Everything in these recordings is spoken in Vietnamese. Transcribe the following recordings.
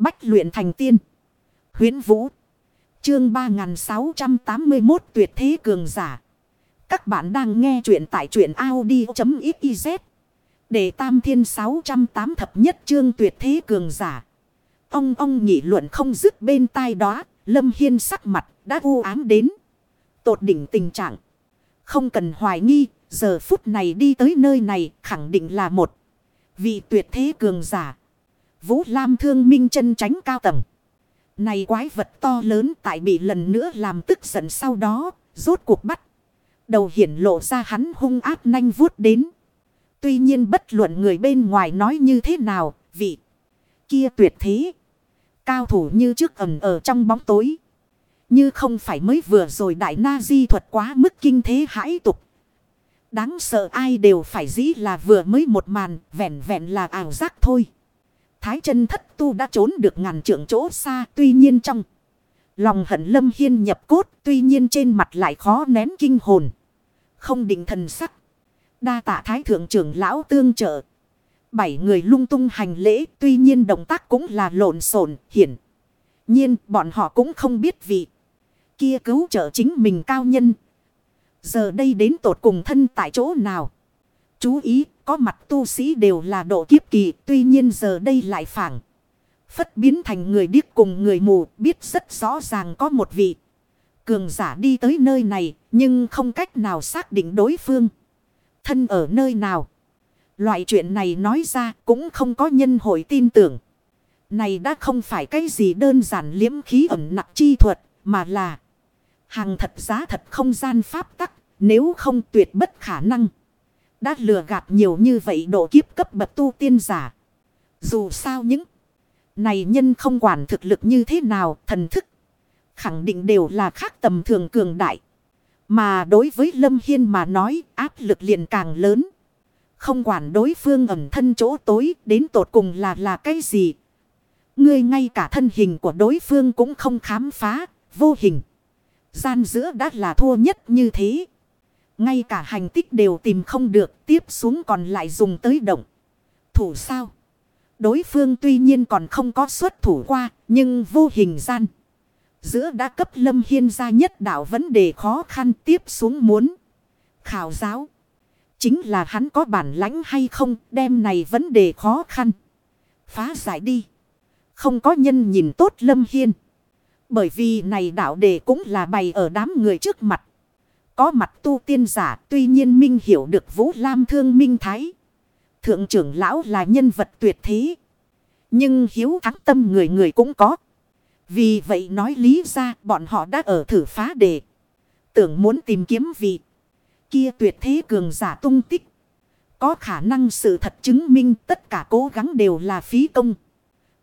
Bách luyện thành tiên. huyễn Vũ. Chương 3681 tuyệt thế cường giả. Các bạn đang nghe truyện tại truyện Audi.xyz. Để tam thiên 608 thập nhất chương tuyệt thế cường giả. Ông ông nghị luận không dứt bên tai đó. Lâm Hiên sắc mặt đã u ám đến. Tột đỉnh tình trạng. Không cần hoài nghi. Giờ phút này đi tới nơi này khẳng định là một. Vị tuyệt thế cường giả. Vũ Lam thương minh chân tránh cao tầng. Này quái vật to lớn tại bị lần nữa làm tức giận sau đó. Rốt cuộc bắt. Đầu hiển lộ ra hắn hung ác nanh vuốt đến. Tuy nhiên bất luận người bên ngoài nói như thế nào. Vị kia tuyệt thế. Cao thủ như trước ẩn ở trong bóng tối. Như không phải mới vừa rồi đại na di thuật quá mức kinh thế hãi tục. Đáng sợ ai đều phải dĩ là vừa mới một màn, vẹn vẹn là ảo giác thôi. Thái chân thất tu đã trốn được ngàn trượng chỗ xa, tuy nhiên trong. Lòng hận lâm hiên nhập cốt, tuy nhiên trên mặt lại khó nén kinh hồn. Không định thần sắc. Đa tạ thái thượng trưởng lão tương trợ. Bảy người lung tung hành lễ, tuy nhiên động tác cũng là lộn xộn hiển. Nhiên, bọn họ cũng không biết vị. Kia cứu trợ chính mình cao nhân, Giờ đây đến tột cùng thân tại chỗ nào? Chú ý, có mặt tu sĩ đều là độ kiếp kỳ, tuy nhiên giờ đây lại phản. Phất biến thành người điếc cùng người mù, biết rất rõ ràng có một vị. Cường giả đi tới nơi này, nhưng không cách nào xác định đối phương. Thân ở nơi nào? Loại chuyện này nói ra cũng không có nhân hội tin tưởng. Này đã không phải cái gì đơn giản liếm khí ẩm nặng chi thuật, mà là... Hàng thật giá thật không gian pháp tắc, nếu không tuyệt bất khả năng. Đã lừa gạt nhiều như vậy độ kiếp cấp bậc tu tiên giả. Dù sao những này nhân không quản thực lực như thế nào, thần thức. Khẳng định đều là khác tầm thường cường đại. Mà đối với Lâm Hiên mà nói áp lực liền càng lớn. Không quản đối phương ẩn thân chỗ tối đến tột cùng là là cái gì. Ngươi ngay cả thân hình của đối phương cũng không khám phá, vô hình. Gian giữa đã là thua nhất như thế. Ngay cả hành tích đều tìm không được, tiếp xuống còn lại dùng tới động. Thủ sao? Đối phương tuy nhiên còn không có xuất thủ qua, nhưng vô hình gian. Giữa đã cấp lâm hiên ra nhất đạo vấn đề khó khăn tiếp xuống muốn. Khảo giáo. Chính là hắn có bản lãnh hay không, đem này vấn đề khó khăn. Phá giải đi. Không có nhân nhìn tốt lâm hiên. Bởi vì này đạo đề cũng là bày ở đám người trước mặt. Có mặt tu tiên giả, tuy nhiên Minh hiểu được Vũ Lam thương Minh Thái. Thượng trưởng lão là nhân vật tuyệt thế. Nhưng hiếu thắng tâm người người cũng có. Vì vậy nói lý ra, bọn họ đã ở thử phá đề. Tưởng muốn tìm kiếm vị. Kia tuyệt thế cường giả tung tích. Có khả năng sự thật chứng minh tất cả cố gắng đều là phí công.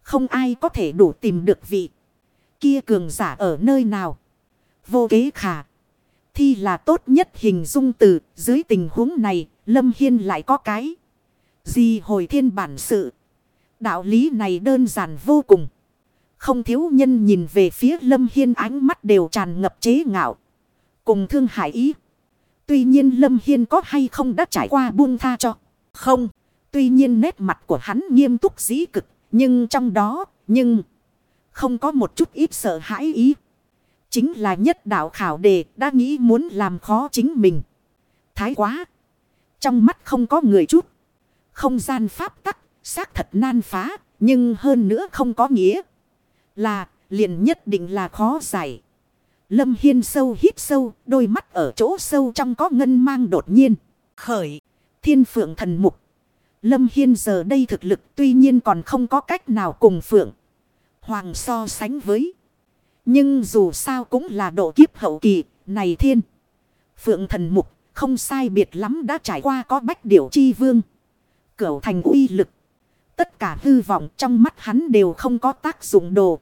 Không ai có thể đủ tìm được vị. Kia cường giả ở nơi nào. Vô kế khả. Thi là tốt nhất hình dung từ. Dưới tình huống này. Lâm Hiên lại có cái. Gì hồi thiên bản sự. Đạo lý này đơn giản vô cùng. Không thiếu nhân nhìn về phía Lâm Hiên ánh mắt đều tràn ngập chế ngạo. Cùng thương hại ý. Tuy nhiên Lâm Hiên có hay không đã trải qua buông tha cho. Không. Tuy nhiên nét mặt của hắn nghiêm túc dĩ cực. Nhưng trong đó. Nhưng. Không có một chút ít sợ hãi ý. Chính là nhất đạo khảo đề đã nghĩ muốn làm khó chính mình. Thái quá. Trong mắt không có người chút. Không gian pháp tắc. Xác thật nan phá. Nhưng hơn nữa không có nghĩa. Là, liền nhất định là khó giải. Lâm Hiên sâu hít sâu. Đôi mắt ở chỗ sâu trong có ngân mang đột nhiên. Khởi. Thiên phượng thần mục. Lâm Hiên giờ đây thực lực tuy nhiên còn không có cách nào cùng phượng. Hoàng so sánh với. Nhưng dù sao cũng là độ kiếp hậu kỳ, này thiên. Phượng thần mục, không sai biệt lắm đã trải qua có bách điểu chi vương. Cửu thành uy lực. Tất cả hư vọng trong mắt hắn đều không có tác dụng đồ.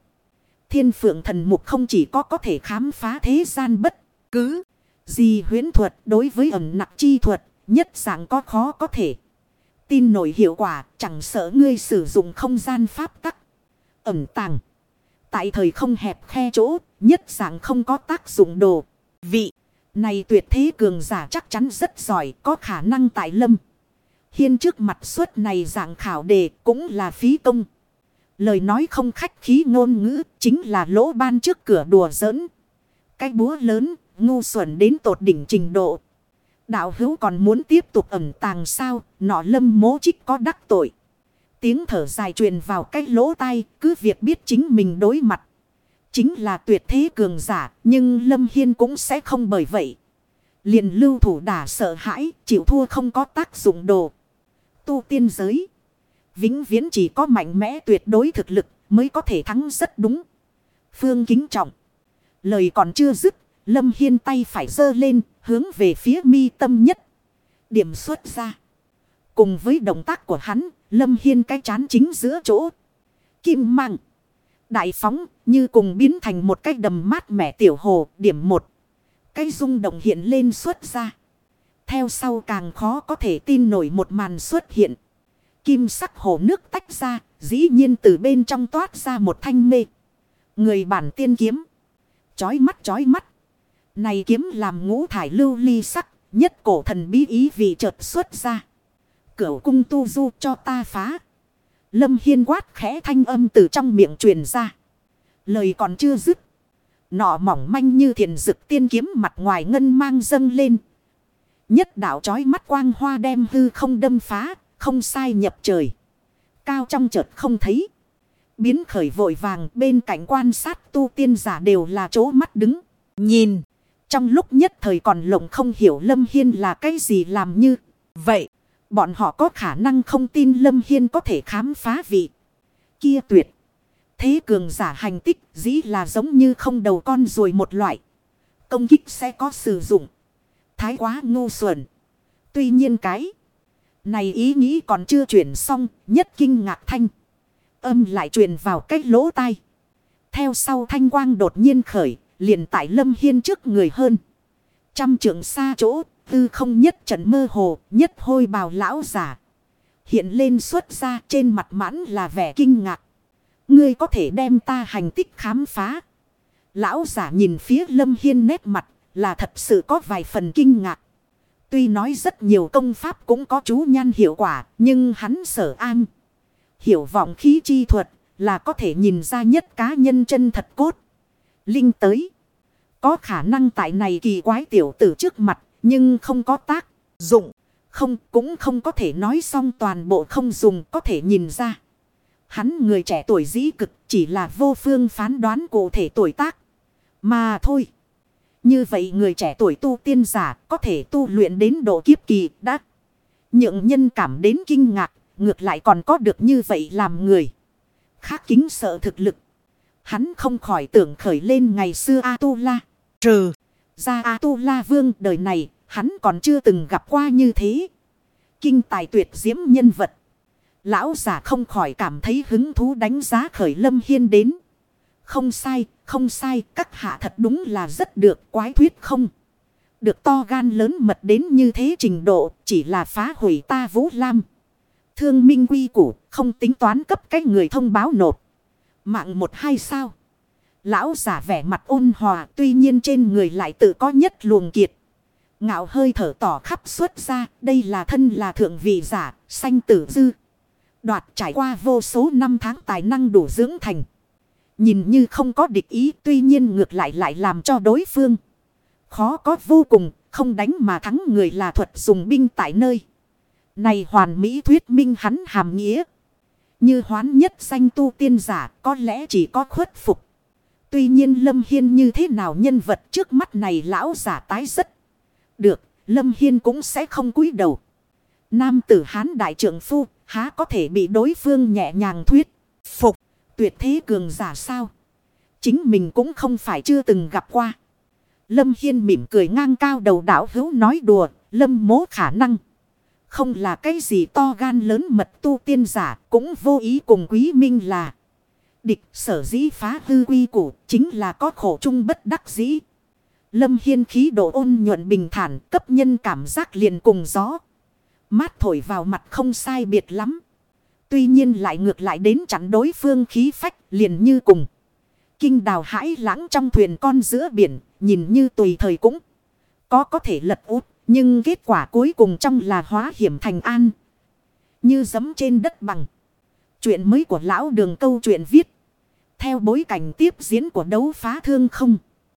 Thiên phượng thần mục không chỉ có có thể khám phá thế gian bất cứ gì huyến thuật đối với ẩm nặng chi thuật, nhất dạng có khó có thể. Tin nổi hiệu quả chẳng sợ ngươi sử dụng không gian pháp tắc ẩn tàng. Tại thời không hẹp khe chỗ, nhất dạng không có tác dụng đồ. Vị này tuyệt thế cường giả chắc chắn rất giỏi, có khả năng tại lâm. Hiên trước mặt suốt này dạng khảo đề cũng là phí công. Lời nói không khách khí ngôn ngữ chính là lỗ ban trước cửa đùa giỡn. Cái búa lớn, ngu xuẩn đến tột đỉnh trình độ. Đạo hữu còn muốn tiếp tục ẩn tàng sao, nọ lâm mố trích có đắc tội. Tiếng thở dài truyền vào cái lỗ tai, cứ việc biết chính mình đối mặt. Chính là tuyệt thế cường giả, nhưng Lâm Hiên cũng sẽ không bởi vậy. Liền lưu thủ đả sợ hãi, chịu thua không có tác dụng đồ. Tu tiên giới. Vĩnh viễn chỉ có mạnh mẽ tuyệt đối thực lực mới có thể thắng rất đúng. Phương kính trọng. Lời còn chưa dứt, Lâm Hiên tay phải giơ lên, hướng về phía mi tâm nhất. Điểm xuất ra. Cùng với động tác của hắn, Lâm Hiên cái chán chính giữa chỗ. Kim mạng. Đại phóng như cùng biến thành một cái đầm mát mẻ tiểu hồ điểm một. Cái rung động hiện lên xuất ra. Theo sau càng khó có thể tin nổi một màn xuất hiện. Kim sắc hồ nước tách ra, dĩ nhiên từ bên trong toát ra một thanh mê. Người bản tiên kiếm. Chói mắt chói mắt. Này kiếm làm ngũ thải lưu ly sắc, nhất cổ thần bí ý vị chợt xuất ra. Cửu cung tu du cho ta phá. Lâm Hiên quát khẽ thanh âm từ trong miệng truyền ra. Lời còn chưa dứt. Nọ mỏng manh như thiền dực tiên kiếm mặt ngoài ngân mang dâng lên. Nhất đạo trói mắt quang hoa đem hư không đâm phá, không sai nhập trời. Cao trong chợt không thấy. Biến khởi vội vàng bên cạnh quan sát tu tiên giả đều là chỗ mắt đứng. Nhìn. Trong lúc nhất thời còn lộng không hiểu Lâm Hiên là cái gì làm như. Vậy. Bọn họ có khả năng không tin Lâm Hiên có thể khám phá vị. Kia tuyệt. Thế cường giả hành tích, dĩ là giống như không đầu con rồi một loại. Công kích sẽ có sử dụng. Thái quá ngu xuẩn. Tuy nhiên cái. Này ý nghĩ còn chưa chuyển xong. Nhất kinh ngạc thanh. Âm lại truyền vào cách lỗ tai. Theo sau thanh quang đột nhiên khởi. Liền tại lâm hiên trước người hơn. Trăm trượng xa chỗ tư không nhất trận mơ hồ, nhất hôi bào lão giả. Hiện lên xuất ra trên mặt mãn là vẻ kinh ngạc. Ngươi có thể đem ta hành tích khám phá. Lão giả nhìn phía lâm hiên nét mặt là thật sự có vài phần kinh ngạc. Tuy nói rất nhiều công pháp cũng có chú nhan hiệu quả, nhưng hắn sở an. Hiểu vọng khí chi thuật là có thể nhìn ra nhất cá nhân chân thật cốt. Linh tới. Có khả năng tại này kỳ quái tiểu tử trước mặt nhưng không có tác dụng. Không, cũng không có thể nói xong toàn bộ không dùng có thể nhìn ra. Hắn người trẻ tuổi dĩ cực, chỉ là vô phương phán đoán cụ thể tuổi tác. Mà thôi. Như vậy người trẻ tuổi tu tiên giả có thể tu luyện đến độ kiếp kỳ đã. Nhượng nhân cảm đến kinh ngạc. Ngược lại còn có được như vậy làm người. Khác kính sợ thực lực. Hắn không khỏi tưởng khởi lên ngày xưa A-tu-la. Trừ. Ra A-tu-la vương đời này Hắn còn chưa từng gặp qua như thế. Kinh tài tuyệt diễm nhân vật. Lão giả không khỏi cảm thấy hứng thú đánh giá khởi lâm hiên đến. Không sai, không sai, các hạ thật đúng là rất được quái thuyết không. Được to gan lớn mật đến như thế trình độ chỉ là phá hủy ta vũ lam. Thương minh quy củ không tính toán cấp cái người thông báo nộp. Mạng một hai sao. Lão giả vẻ mặt ôn hòa tuy nhiên trên người lại tự có nhất luồng kiệt. Ngạo hơi thở tỏ khắp xuất ra, đây là thân là thượng vị giả, sanh tử dư. Đoạt trải qua vô số năm tháng tài năng đủ dưỡng thành. Nhìn như không có địch ý, tuy nhiên ngược lại lại làm cho đối phương. Khó có vô cùng, không đánh mà thắng người là thuật dùng binh tại nơi. Này hoàn mỹ thuyết minh hắn hàm nghĩa. Như hoán nhất danh tu tiên giả có lẽ chỉ có khuất phục. Tuy nhiên Lâm Hiên như thế nào nhân vật trước mắt này lão giả tái rất được, Lâm Hiên cũng sẽ không cúi đầu. Nam tử hán đại trưởng phu, há có thể bị đối phương nhẹ nhàng thuyết, phục, tuyệt thế cường giả sao? Chính mình cũng không phải chưa từng gặp qua. Lâm Hiên mỉm cười ngang cao đầu đảo hữu nói đùa, Lâm mố khả năng. Không là cái gì to gan lớn mật tu tiên giả, cũng vô ý cùng quý minh là. Địch sở dĩ phá hư quy củ, chính là có khổ chung bất đắc dĩ. Lâm Hiên khí độ ôn nhuận bình thản cấp nhân cảm giác liền cùng gió. Mát thổi vào mặt không sai biệt lắm. Tuy nhiên lại ngược lại đến chặn đối phương khí phách liền như cùng. Kinh đào hãi lãng trong thuyền con giữa biển, nhìn như tùy thời cũng có có thể lật út, nhưng kết quả cuối cùng trong là hóa hiểm thành an. Như giấm trên đất bằng. Chuyện mới của lão đường câu chuyện viết. Theo bối cảnh tiếp diễn của đấu phá thương không.